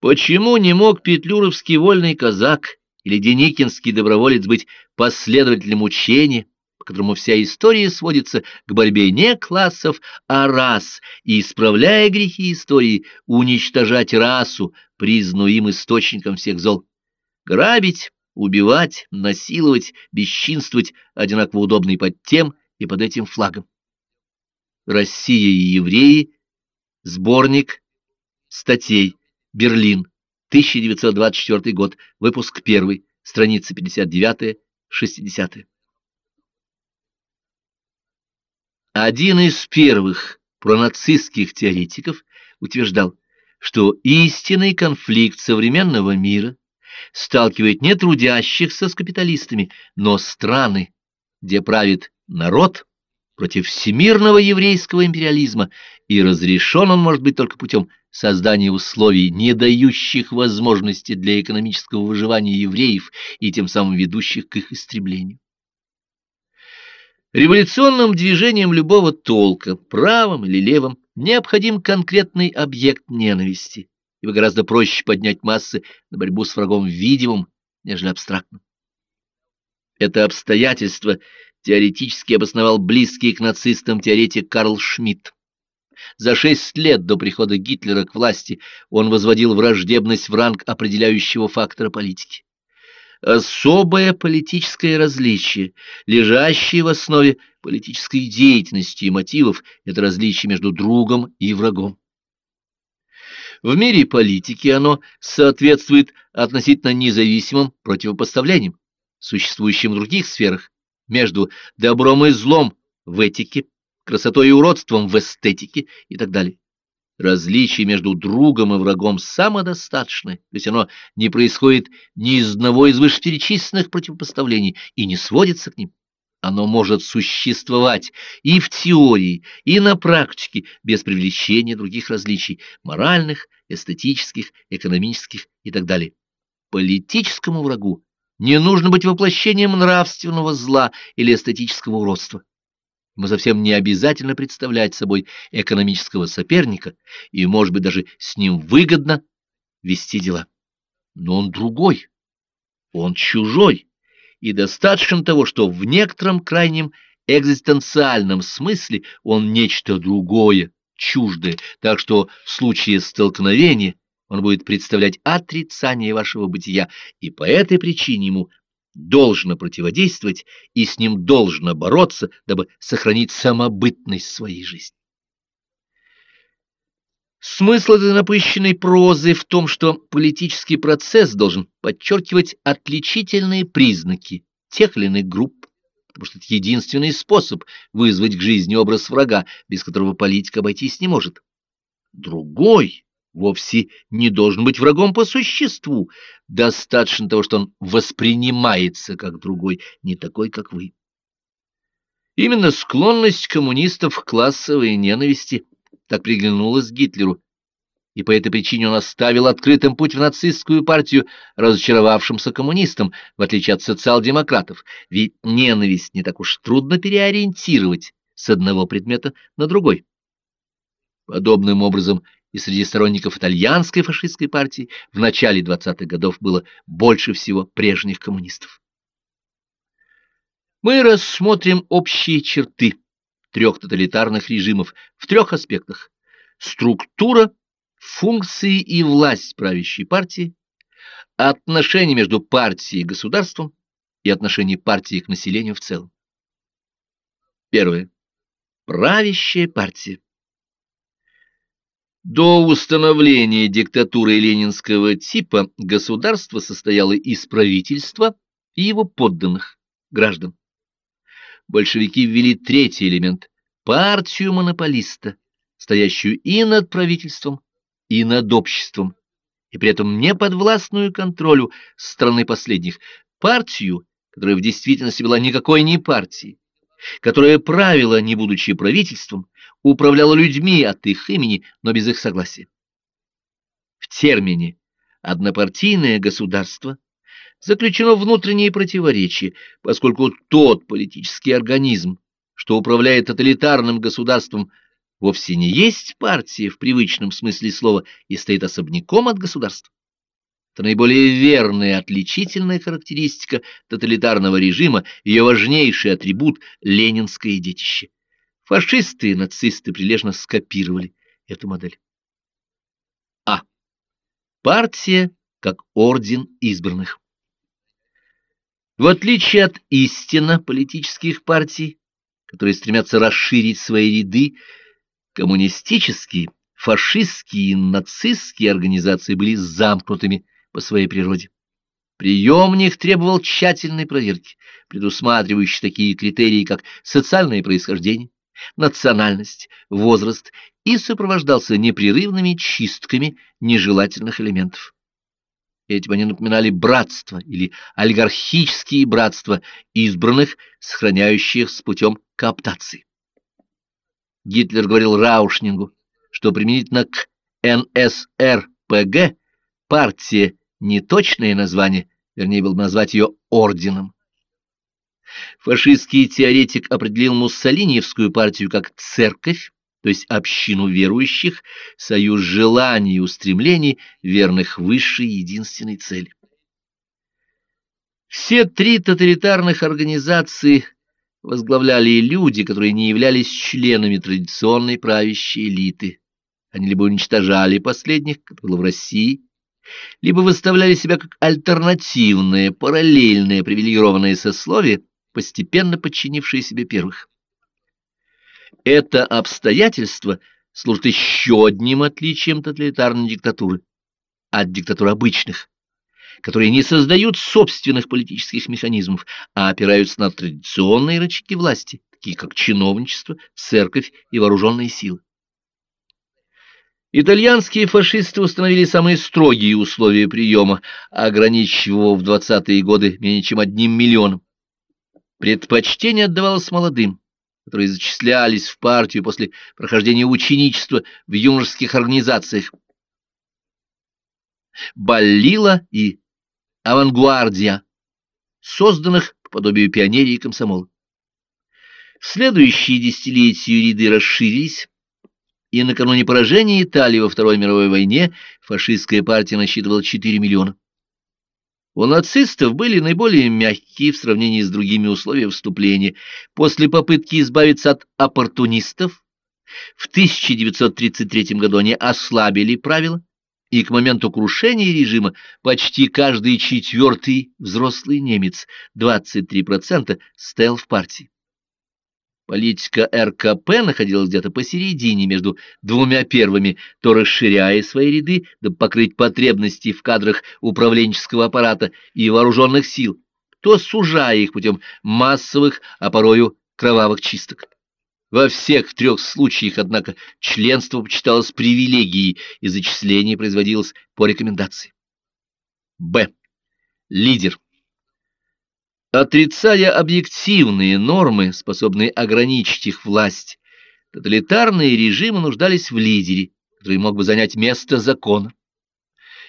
Почему не мог петлюровский вольный казак или деникинский доброволец быть последователем учения, по которому вся история сводится к борьбе не классов, а рас, и, исправляя грехи истории, уничтожать расу, признанную им источником всех зол? Грабить, убивать, насиловать, бесчинствовать одинаково удобно под тем и под этим флагом. Россия и евреи. Сборник статей. Берлин. 1924 год. Выпуск 1. Страница 59-60. Один из первых пронацистских теоретиков утверждал, что истинный конфликт современного мира сталкивает не трудящихся с капиталистами, но страны, где правит народ против всемирного еврейского империализма, и разрешен он может быть только путем создания условий, не дающих возможности для экономического выживания евреев и тем самым ведущих к их истреблению. Революционным движением любого толка, правым или левым, необходим конкретный объект ненависти, ибо гораздо проще поднять массы на борьбу с врагом видимым, нежели абстрактным. Это обстоятельство теоретически обосновал близкий к нацистам теоретик Карл Шмидт. За шесть лет до прихода Гитлера к власти он возводил враждебность в ранг определяющего фактора политики. Особое политическое различие, лежащее в основе политической деятельности и мотивов, это различие между другом и врагом. В мире политики оно соответствует относительно независимым противопоставлениям, существующим в других сферах, между добром и злом в этике, красотой и уродством в эстетике и так далее. Различие между другом и врагом самодостаточное, то есть оно не происходит ни из одного из вышеперечисленных противопоставлений и не сводится к ним. Оно может существовать и в теории, и на практике, без привлечения других различий, моральных, эстетических, экономических и так далее. Политическому врагу не нужно быть воплощением нравственного зла или эстетического уродства. Ему совсем не обязательно представлять собой экономического соперника, и, может быть, даже с ним выгодно вести дела. Но он другой, он чужой, и достаточно того, что в некотором крайнем экзистенциальном смысле он нечто другое, чуждое, так что в случае столкновения он будет представлять отрицание вашего бытия, и по этой причине ему должно противодействовать и с ним должно бороться, дабы сохранить самобытность своей жизни. Смысл этой напыщенной прозы в том, что политический процесс должен подчеркивать отличительные признаки тех или иных групп, потому что это единственный способ вызвать к жизни образ врага, без которого политика обойтись не может. Другой вовсе не должен быть врагом по существу. Достаточно того, что он воспринимается как другой, не такой, как вы. Именно склонность коммунистов к классовой ненависти так приглянулась Гитлеру, и по этой причине он оставил открытым путь в нацистскую партию разочаровавшимся коммунистам, в отличие от социал-демократов, ведь ненависть не так уж трудно переориентировать с одного предмета на другой. Подобным образом и среди сторонников итальянской фашистской партии в начале 20-х годов было больше всего прежних коммунистов. Мы рассмотрим общие черты трех тоталитарных режимов в трех аспектах. Структура, функции и власть правящей партии, отношения между партией и государством и отношения партии к населению в целом. Первое. Правящая партия. До установления диктатуры ленинского типа государство состояло из правительства и его подданных, граждан. Большевики ввели третий элемент – партию монополиста, стоящую и над правительством, и над обществом, и при этом не подвластную контролю страны последних, партию, которая в действительности была никакой не партией, которая правила, не будучи правительством, управляла людьми от их имени, но без их согласия. В термине «однопартийное государство» заключено внутреннее противоречие, поскольку тот политический организм, что управляет тоталитарным государством, вовсе не есть партия в привычном смысле слова и стоит особняком от государства. Это наиболее верная отличительная характеристика тоталитарного режима, ее важнейший атрибут – ленинское детище. Фашисты и нацисты прилежно скопировали эту модель. А. Партия как орден избранных. В отличие от истинно политических партий, которые стремятся расширить свои ряды, коммунистические, фашистские и нацистские организации были замкнутыми по своей природе. Прием них требовал тщательной проверки, предусматривающей такие критерии, как социальное происхождение, национальность, возраст и сопровождался непрерывными чистками нежелательных элементов. Этим они напоминали братство или олигархические братства избранных, сохраняющих с путем кооптации. Гитлер говорил Раушнингу, что применительно к НСРПГ партия не точное название, вернее, было бы назвать ее орденом. Фашистский теоретик определил Муссолиниевскую партию как церковь, то есть общину верующих, союз желаний и устремлений, верных высшей единственной цели. Все три тоталитарных организации возглавляли люди, которые не являлись членами традиционной правящей элиты. Они либо уничтожали последних, как было в России, либо выставляли себя как альтернативное, параллельное привилегированное сословие, постепенно подчинившее себе первых. Это обстоятельство служит еще одним отличием тоталитарной диктатуры от диктатур обычных, которые не создают собственных политических механизмов, а опираются на традиционные рычаги власти, такие как чиновничество, церковь и вооруженные силы. Итальянские фашисты установили самые строгие условия приема, ограничив его в 20-е годы менее чем одним миллионом. Предпочтение отдавалось молодым, которые зачислялись в партию после прохождения ученичества в юношеских организациях. Баллила и Авангуардия, созданных по подобию пионерии и комсомола. В следующие десятилетия ряды расширились, и накануне поражения Италии во Второй мировой войне фашистская партия насчитывала 4 миллиона. У нацистов были наиболее мягкие в сравнении с другими условия вступления. После попытки избавиться от оппортунистов в 1933 году они ослабили правила, и к моменту крушения режима почти каждый четвертый взрослый немец, 23%, стоял в партии. Политика РКП находилась где-то посередине между двумя первыми, то расширяя свои ряды, дабы покрыть потребности в кадрах управленческого аппарата и вооруженных сил, то сужая их путем массовых, а порою кровавых чисток. Во всех трех случаях, однако, членство почиталось привилегией, и зачисление производилось по рекомендации. Б. Лидер. Отрицая объективные нормы, способные ограничить их власть, тоталитарные режимы нуждались в лидере, который мог бы занять место закона.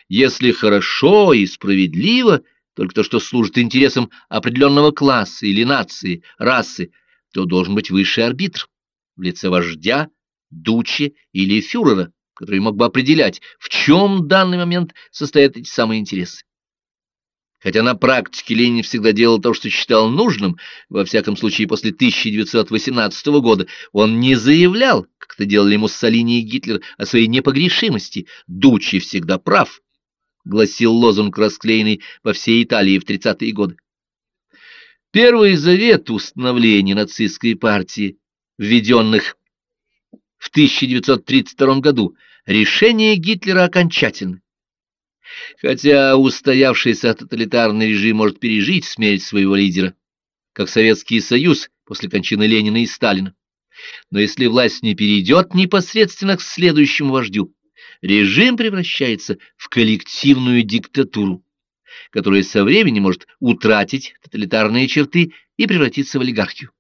Если хорошо и справедливо только то, что служит интересам определенного класса или нации, расы, то должен быть высший арбитр в лице вождя, дучи или фюрера, который мог бы определять, в чем в данный момент состоят эти самые интересы. Хотя на практике Ленин всегда делал то, что считал нужным, во всяком случае после 1918 года, он не заявлял, как это делали Муссолини и Гитлер, о своей непогрешимости. «Дучи всегда прав», — гласил лозунг, расклеенный по всей Италии в 30-е годы. Первый завет установления нацистской партии, введенных в 1932 году, решение Гитлера окончательно Хотя устоявшийся тоталитарный режим может пережить смерть своего лидера, как Советский Союз после кончины Ленина и Сталина. Но если власть не перейдет непосредственно к следующему вождю, режим превращается в коллективную диктатуру, которая со временем может утратить тоталитарные черты и превратиться в олигархию.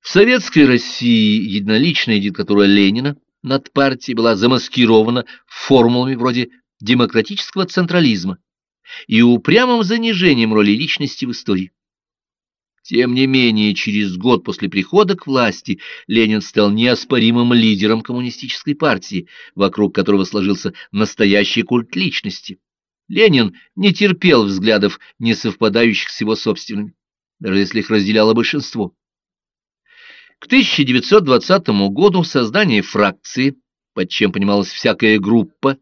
В советской России единоличная диктатура Ленина над партией была замаскирована формулами вроде демократического централизма и упрямым занижением роли личности в истории. Тем не менее, через год после прихода к власти Ленин стал неоспоримым лидером коммунистической партии, вокруг которого сложился настоящий культ личности. Ленин не терпел взглядов, не совпадающих с его собственными, даже если их разделяло большинство. К 1920 году создание фракции, под чем понималась всякая группа,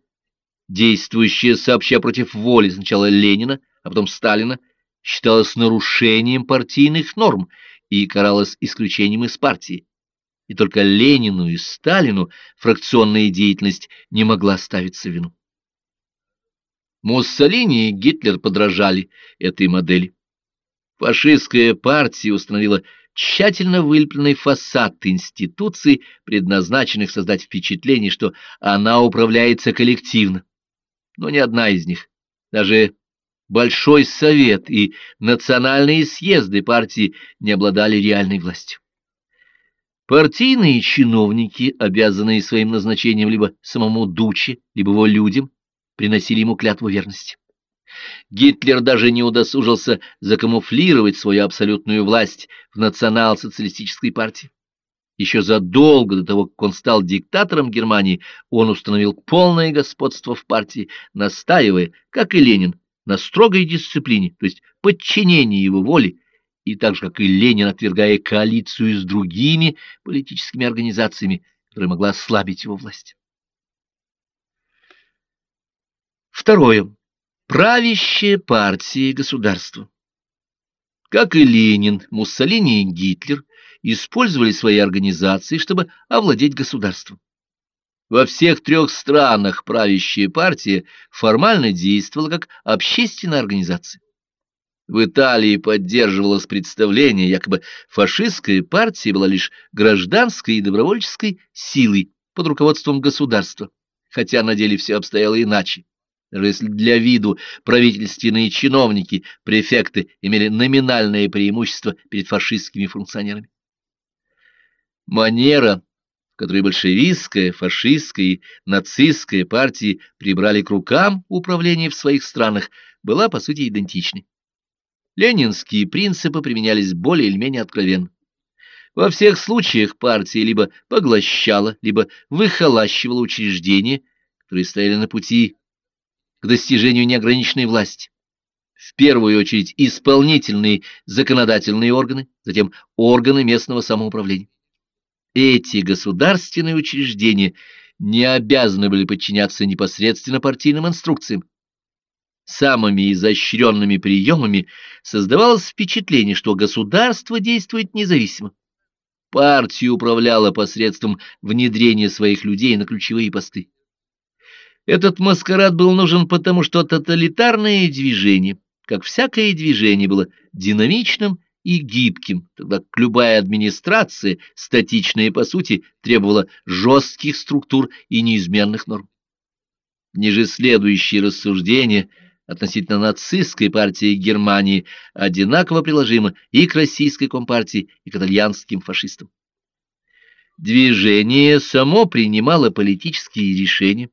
действующая сообща против воли сначала Ленина, а потом Сталина, считалось нарушением партийных норм и каралось исключением из партии. И только Ленину и Сталину фракционная деятельность не могла ставиться в вину. Муссолини и Гитлер подражали этой модели. Фашистская партия установила тщательно вылепленный фасад институций, предназначенных создать впечатление, что она управляется коллективно. Но ни одна из них, даже Большой Совет и национальные съезды партии не обладали реальной властью. Партийные чиновники, обязанные своим назначением либо самому Дуче, либо его людям, приносили ему клятву верности. Гитлер даже не удосужился закамуфлировать свою абсолютную власть в национал-социалистической партии. Еще задолго до того, как он стал диктатором Германии, он установил полное господство в партии, настаивая, как и Ленин, на строгой дисциплине, то есть подчинении его воли, и так же, как и Ленин, отвергая коалицию с другими политическими организациями, которая могла ослабить его власть. Второе. Правящая партия и государство. Как и Ленин, Муссолини и Гитлер использовали свои организации, чтобы овладеть государством. Во всех трех странах правящая партия формально действовала как общественная организация. В Италии поддерживалось представление, якобы фашистская партия была лишь гражданской и добровольческой силой под руководством государства, хотя на деле все обстояло иначе. Даже если для виду правительственные чиновники, префекты имели номинальное преимущество перед фашистскими функционерами. Манера которые большевистская, фашистская и нацистская партии прибрали к рукам управление в своих странах, была по сути идентичной. Ленинские принципы применялись более или менее откровенно. Во всех случаях партия либо поглощала, либо выхолащивала учреждения, которые стояли на пути к достижению неограниченной власти. В первую очередь исполнительные законодательные органы, затем органы местного самоуправления. Эти государственные учреждения не обязаны были подчиняться непосредственно партийным инструкциям. Самыми изощренными приемами создавалось впечатление, что государство действует независимо. Партия управляла посредством внедрения своих людей на ключевые посты. Этот маскарад был нужен потому, что тоталитарное движение, как всякое движение, было динамичным и гибким, тогда как любая администрация, статичная по сути, требовала жестких структур и неизменных норм. Ниже следующие рассуждения относительно нацистской партии Германии одинаково приложимы и к российской компартии, и к итальянским фашистам. Движение само принимало политические решения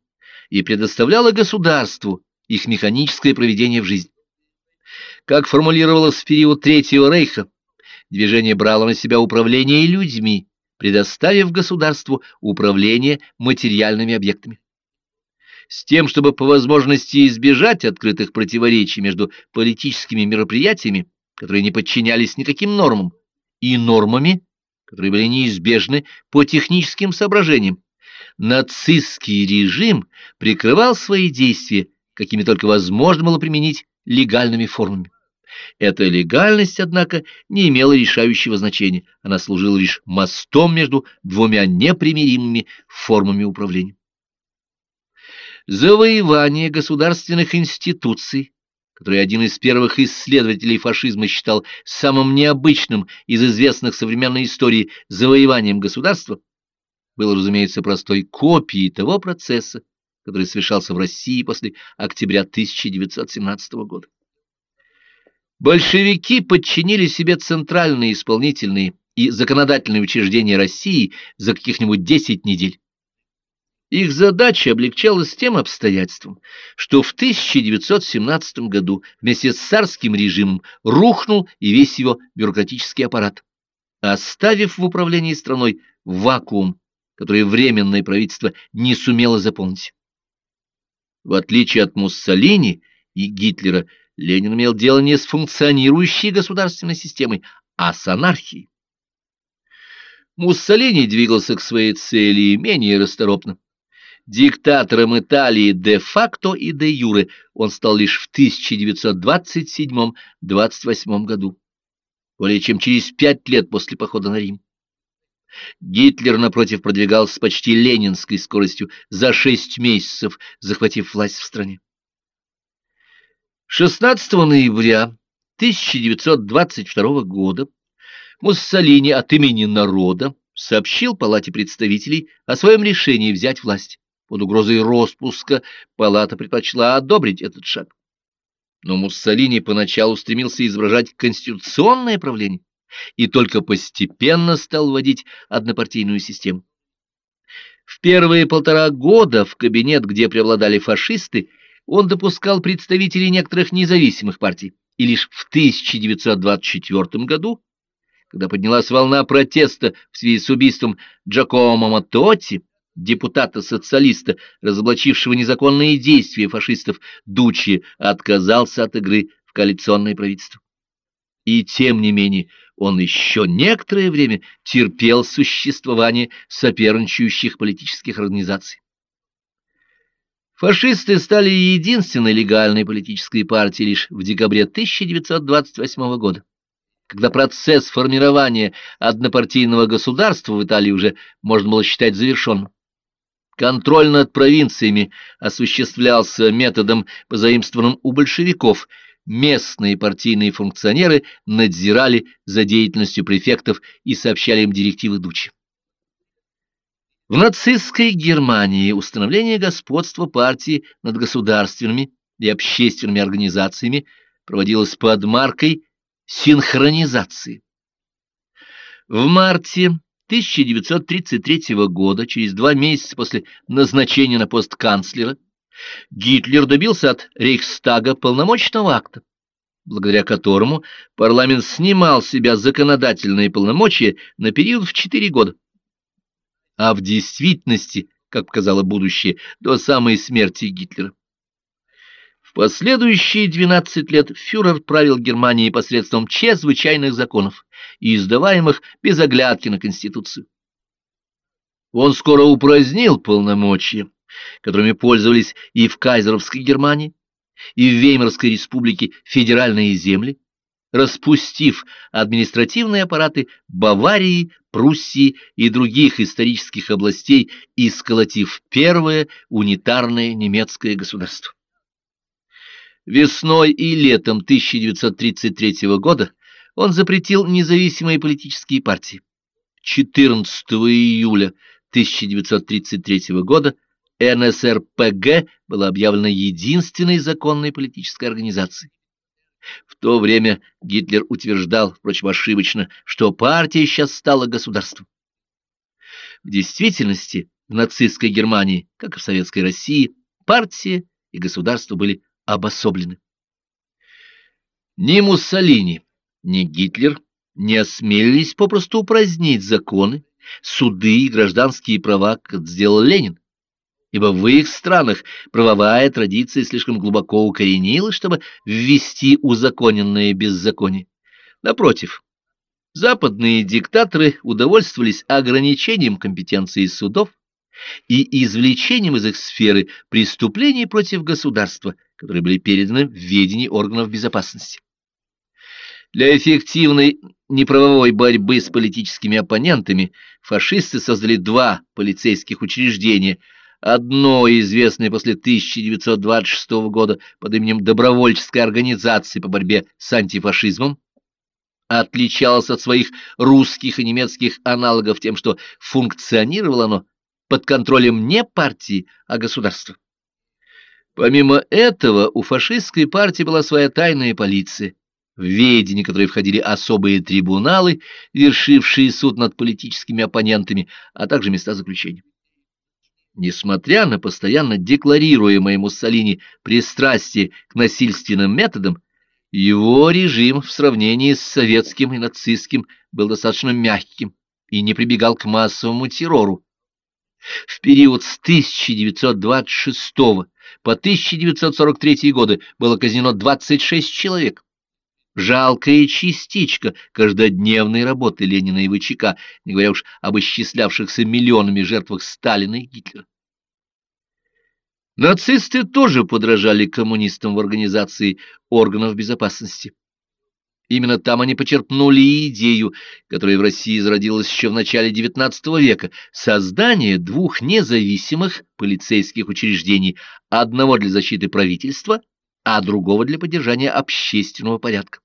и предоставляло государству их механическое проведение в жизнь. Как формулировалось в период Третьего Рейха, движение брало на себя управление людьми, предоставив государству управление материальными объектами. С тем, чтобы по возможности избежать открытых противоречий между политическими мероприятиями, которые не подчинялись никаким нормам, и нормами, которые были неизбежны по техническим соображениям, нацистский режим прикрывал свои действия, какими только возможно было применить легальными формами. Эта легальность, однако, не имела решающего значения, она служила лишь мостом между двумя непримиримыми формами управления. Завоевание государственных институций, который один из первых исследователей фашизма считал самым необычным из известных современной истории завоеванием государства, было, разумеется, простой копией того процесса, который совершался в России после октября 1917 года. Большевики подчинили себе центральные исполнительные и законодательные учреждения России за каких-нибудь 10 недель. Их задача облегчалась тем обстоятельством, что в 1917 году вместе с царским режимом рухнул и весь его бюрократический аппарат, оставив в управлении страной вакуум, который временное правительство не сумело заполнить. В отличие от Муссолини и Гитлера, Ленин имел дело не с функционирующей государственной системой, а с анархией. Муссолини двигался к своей цели менее расторопно. Диктатором Италии де-факто и де-юре он стал лишь в 1927-28 году, более чем через пять лет после похода на Рим. Гитлер, напротив, продвигался с почти ленинской скоростью за шесть месяцев, захватив власть в стране. 16 ноября 1922 года Муссолини от имени народа сообщил Палате представителей о своем решении взять власть. Под угрозой распуска палата предпочла одобрить этот шаг. Но Муссолини поначалу стремился изображать конституционное правление и только постепенно стал вводить однопартийную систему. В первые полтора года в кабинет, где преобладали фашисты, он допускал представителей некоторых независимых партий, и лишь в 1924 году, когда поднялась волна протеста в связи с убийством Джакомо Матоти, депутата-социалиста, разоблачившего незаконные действия фашистов, Дучи отказался от игры в коалиционное правительство. И тем не менее он еще некоторое время терпел существование соперничающих политических организаций. Фашисты стали единственной легальной политической партией лишь в декабре 1928 года, когда процесс формирования однопартийного государства в Италии уже можно было считать завершенным. Контроль над провинциями осуществлялся методом, позаимствованным у большевиков. Местные партийные функционеры надзирали за деятельностью префектов и сообщали им директивы Дучи. В нацистской Германии установление господства партии над государственными и общественными организациями проводилось под маркой синхронизации. В марте 1933 года, через два месяца после назначения на пост канцлера, Гитлер добился от Рейхстага полномочного акта, благодаря которому парламент снимал с себя законодательные полномочия на период в четыре года. А в действительности, как показало будущее, до самой смерти Гитлера. В последующие 12 лет фюрер правил Германией посредством чрезвычайных законов, издаваемых без оглядки на Конституцию. Он скоро упразднил полномочия, которыми пользовались и в Кайзеровской Германии, и в Веймарской республике федеральные земли, распустив административные аппараты Баварии, Пруссии и других исторических областей и сколотив первое унитарное немецкое государство. Весной и летом 1933 года он запретил независимые политические партии. 14 июля 1933 года НСРПГ была объявлена единственной законной политической организацией. В то время Гитлер утверждал, впрочем, ошибочно, что партия сейчас стала государством. В действительности в нацистской Германии, как и в советской России, партия и государство были обособлены. Ни Муссолини, ни Гитлер не осмелились попросту упразднить законы, суды и гражданские права, как сделал Ленин, ибо в их странах правовая традиция слишком глубоко укоренилась, чтобы ввести узаконенное беззаконие. Напротив, западные диктаторы удовольствовались ограничением компетенции судов и извлечением из их сферы преступлений против государства – которые были переданы в ведение органов безопасности. Для эффективной неправовой борьбы с политическими оппонентами фашисты создали два полицейских учреждения, одно известное после 1926 года под именем Добровольческой организации по борьбе с антифашизмом, отличалось от своих русских и немецких аналогов тем, что функционировало оно под контролем не партии, а государства. Помимо этого, у фашистской партии была своя тайная полиция, в ведение которой входили особые трибуналы, вершившие суд над политическими оппонентами, а также места заключения. Несмотря на постоянно декларируемое Муссолини пристрастие к насильственным методам, его режим в сравнении с советским и нацистским был достаточно мягким и не прибегал к массовому террору. В период с 1926 по 1943 годы было казнено 26 человек. Жалкая частичка каждодневной работы Ленина и ВЧК, не говоря уж об исчислявшихся миллионами жертвах Сталина и Гитлера. Нацисты тоже подражали коммунистам в организации органов безопасности. Именно там они почерпнули идею, которая в России зародилась еще в начале XIX века, создание двух независимых полицейских учреждений, одного для защиты правительства, а другого для поддержания общественного порядка.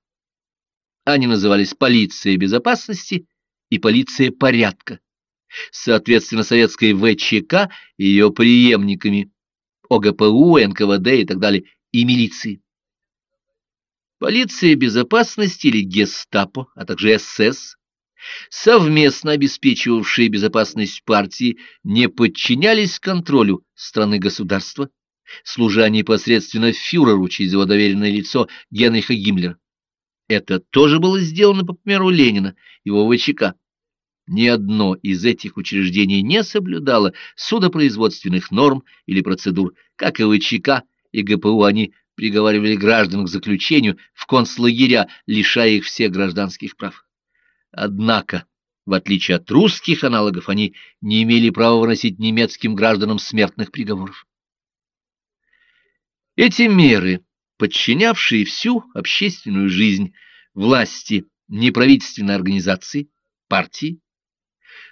Они назывались полиция безопасности и полиция порядка. Соответственно, советской ВЧК и ее преемниками ОГПУ, НКВД и так далее, и милиции. Полиция безопасности или гестапо, а также СС, совместно обеспечивавшие безопасность партии, не подчинялись контролю страны-государства, служа непосредственно фюреру через его доверенное лицо Генриха Гиммлера. Это тоже было сделано по примеру Ленина, его ВЧК. Ни одно из этих учреждений не соблюдало судопроизводственных норм или процедур, как и ВЧК и ГПУ они приговаривали граждан к заключению в концлагеря, лишая их всех гражданских прав. Однако, в отличие от русских аналогов, они не имели права выносить немецким гражданам смертных приговоров. Эти меры, подчинявшие всю общественную жизнь власти неправительственной организации, партии,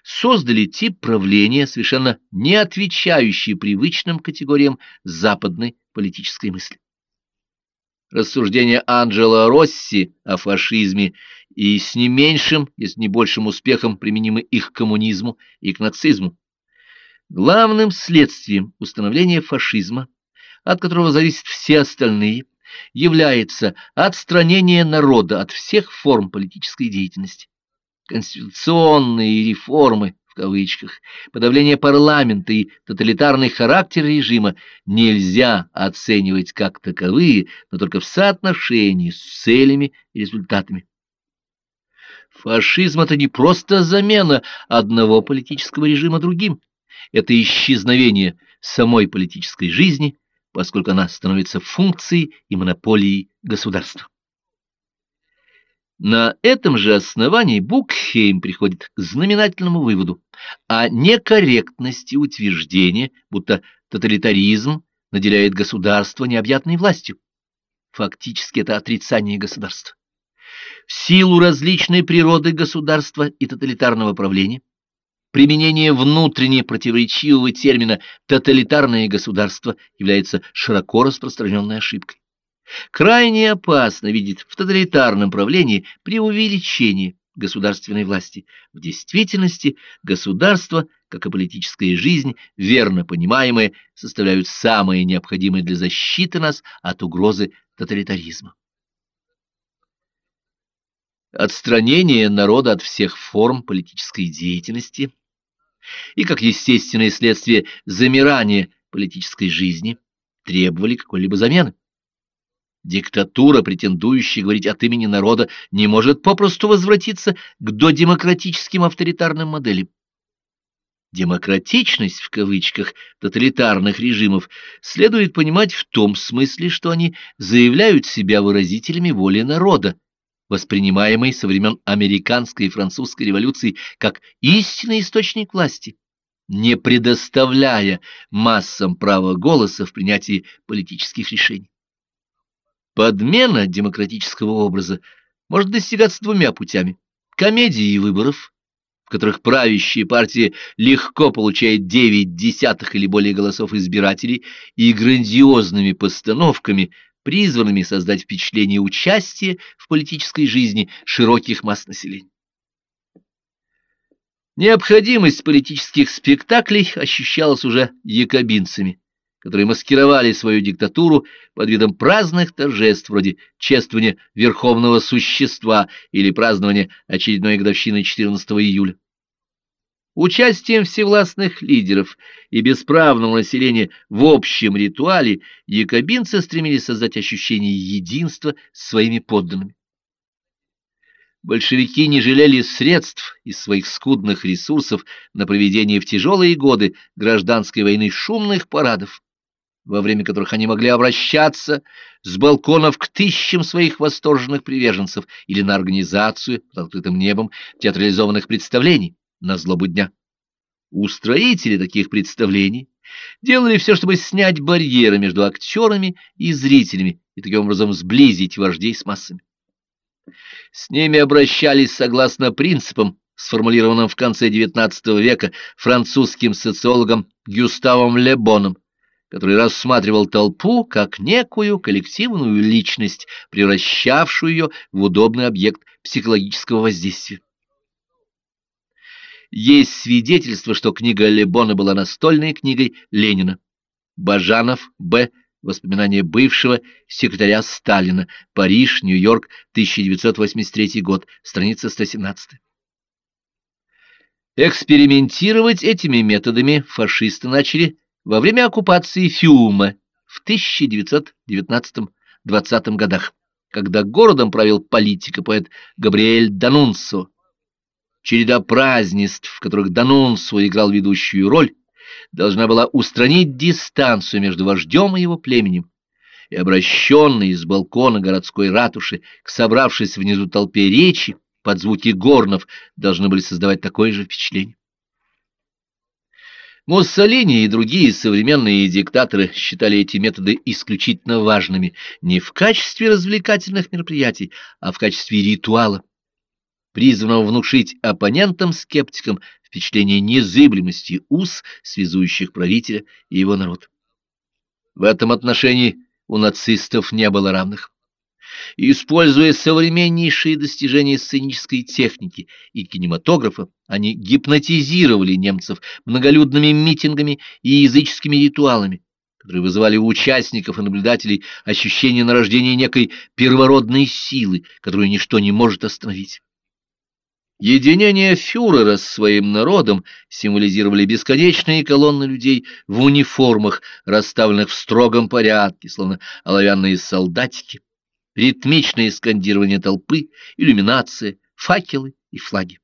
создали тип правления, совершенно не отвечающий привычным категориям западной политической мысли. Рассуждения Анджело Росси о фашизме и с не меньшим, если не большим успехом применимы их к коммунизму и к нацизму. Главным следствием установления фашизма, от которого зависят все остальные, является отстранение народа от всех форм политической деятельности конституционные реформы, в кавычках, подавление парламента и тоталитарный характер режима нельзя оценивать как таковые, но только в соотношении с целями и результатами. Фашизм — это не просто замена одного политического режима другим, это исчезновение самой политической жизни, поскольку она становится функцией и монополией государства. На этом же основании Букхейм приходит к знаменательному выводу о некорректности утверждения, будто тоталитаризм наделяет государство необъятной властью. Фактически это отрицание государства. В силу различной природы государства и тоталитарного правления, применение внутренне противоречивого термина «тоталитарное государство» является широко распространенной ошибкой. Крайне опасно видеть в тоталитарном правлении преувеличение государственной власти. В действительности государство, как и политическая жизнь, верно понимаемые, составляют самое необходимое для защиты нас от угрозы тоталитаризма. Отстранение народа от всех форм политической деятельности и, как естественное следствие, замирание политической жизни требовали какой-либо замены. Диктатура, претендующая говорить от имени народа, не может попросту возвратиться к додемократическим авторитарным моделям. Демократичность, в кавычках, тоталитарных режимов следует понимать в том смысле, что они заявляют себя выразителями воли народа, воспринимаемой со времен американской и французской революции как истинный источник власти, не предоставляя массам права голоса в принятии политических решений. Подмена демократического образа может достигаться двумя путями. Комедии выборов, в которых правящая партия легко получает 9 десятых или более голосов избирателей, и грандиозными постановками, призванными создать впечатление участия в политической жизни широких масс населения. Необходимость политических спектаклей ощущалась уже якобинцами которые маскировали свою диктатуру под видом праздных торжеств вроде чествования верховного существа или празднования очередной годовщины 14 июля. Участием всевластных лидеров и бесправного населения в общем ритуале якобинцы стремились создать ощущение единства с своими подданными. Большевики не жалели средств из своих скудных ресурсов на проведение в тяжелые годы гражданской войны шумных парадов, во время которых они могли обращаться с балконов к тысячам своих восторженных приверженцев или на организацию под открытым небом театрализованных представлений на злобу дня. Устроители таких представлений делали все, чтобы снять барьеры между актерами и зрителями и таким образом сблизить вождей с массами. С ними обращались согласно принципам, сформулированным в конце XIX века французским социологом Гюставом Лебоном, который рассматривал толпу как некую коллективную личность, превращавшую ее в удобный объект психологического воздействия. Есть свидетельство, что книга Лебона была настольной книгой Ленина. Бажанов, Б. Воспоминания бывшего секретаря Сталина. Париж, Нью-Йорк, 1983 год. Страница 117. Экспериментировать этими методами фашисты начали во время оккупации Фиума в 1919-20 годах, когда городом правил политик и поэт Габриэль Данунсо. Череда празднеств, в которых Данунсо играл ведущую роль, должна была устранить дистанцию между вождем и его племенем, и обращенные из балкона городской ратуши к собравшейся внизу толпе речи под звуки горнов должны были создавать такое же впечатление. Муссолини и другие современные диктаторы считали эти методы исключительно важными не в качестве развлекательных мероприятий, а в качестве ритуала, призванного внушить оппонентам-скептикам впечатление незыблемости уз, связующих правителя и его народ. В этом отношении у нацистов не было равных. Используя современнейшие достижения сценической техники и кинематографа, они гипнотизировали немцев многолюдными митингами и языческими ритуалами, которые вызывали у участников и наблюдателей ощущение нарождения некой первородной силы, которую ничто не может остановить. Единение фюрера с своим народом символизировали бесконечные колонны людей в униформах, расставленных в строгом порядке, словно оловянные солдатики ритмичное скандирование толпы, иллюминация, факелы и флаги.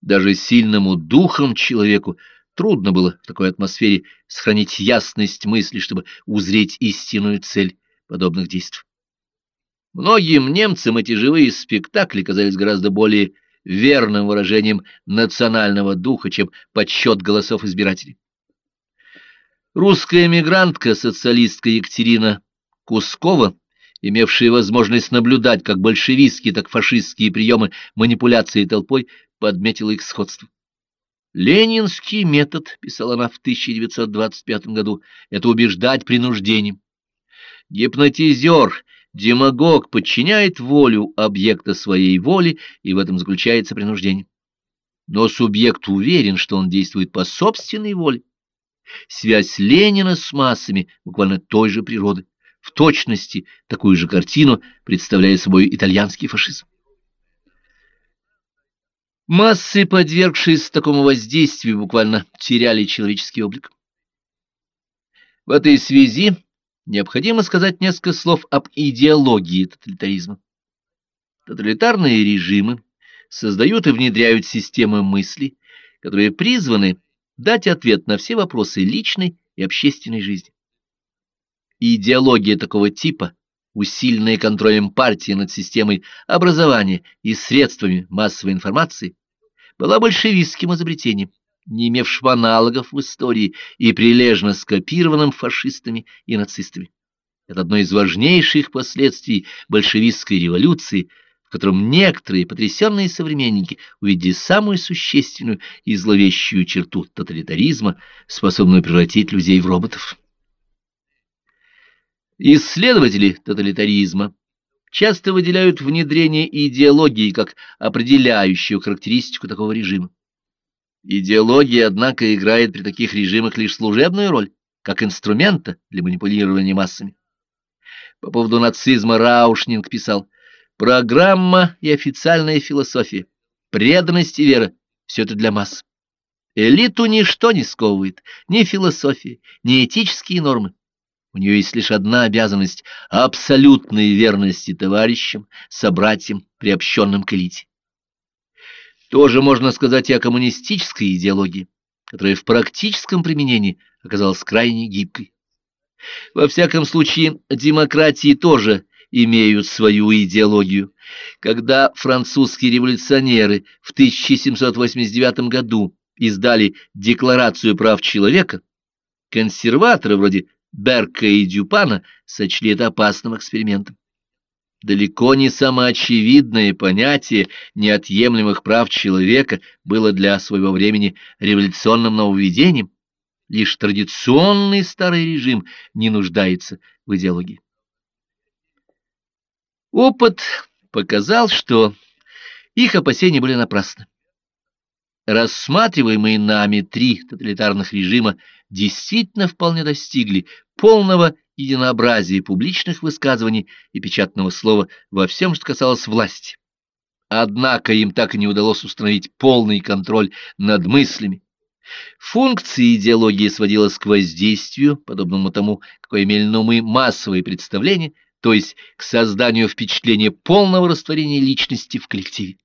Даже сильному духом человеку трудно было в такой атмосфере сохранить ясность мысли, чтобы узреть истинную цель подобных действий. Многим немцам эти живые спектакли казались гораздо более верным выражением национального духа, чем подсчет голосов избирателей. Русская эмигрантка, социалистка Екатерина Кускова, имевшие возможность наблюдать как большевистские, так фашистские приемы манипуляции толпой, подметила их сходство. «Ленинский метод», — писала она в 1925 году, — «это убеждать принуждением. Гипнотизер, демагог подчиняет волю объекта своей воли, и в этом заключается принуждение. Но субъект уверен, что он действует по собственной воле. Связь Ленина с массами буквально той же природы в точности такую же картину, представляя собой итальянский фашизм. Массы, подвергшиеся такому воздействию, буквально теряли человеческий облик. В этой связи необходимо сказать несколько слов об идеологии тоталитаризма. Тоталитарные режимы создают и внедряют системы мысли, которые призваны дать ответ на все вопросы личной и общественной жизни. Идеология такого типа, усиленная контролем партии над системой образования и средствами массовой информации, была большевистским изобретением, не имевшим аналогов в истории и прилежно скопированным фашистами и нацистами. Это одно из важнейших последствий большевистской революции, в котором некоторые потрясенные современники увидели самую существенную и зловещую черту тоталитаризма, способную превратить людей в роботов. Исследователи тоталитаризма часто выделяют внедрение идеологии как определяющую характеристику такого режима. Идеология, однако, играет при таких режимах лишь служебную роль, как инструмента для манипулирования массами. По поводу нацизма Раушнинг писал, «Программа и официальная философия, преданность и вера – все это для масс. Элиту ничто не сковывает, ни философия, ни этические нормы. У нее есть лишь одна обязанность — абсолютной верности товарищам, собратьям, приобщенным к элите. Тоже можно сказать и о коммунистической идеологии, которая в практическом применении оказалась крайне гибкой. Во всяком случае, демократии тоже имеют свою идеологию. Когда французские революционеры в 1789 году издали Декларацию прав человека, консерваторы вроде Берка и Дюпана сочли это опасным экспериментом. Далеко не самоочевидное понятие неотъемлемых прав человека было для своего времени революционным нововведением. Лишь традиционный старый режим не нуждается в идеологии. Опыт показал, что их опасения были напрасны. Рассматриваемые нами три тоталитарных режима действительно вполне достигли полного единообразия публичных высказываний и печатного слова во всем, что касалось власти. Однако им так и не удалось установить полный контроль над мыслями. Функция идеологии сводилась к воздействию, подобному тому, какое имели на умы массовые представления, то есть к созданию впечатления полного растворения личности в коллективе.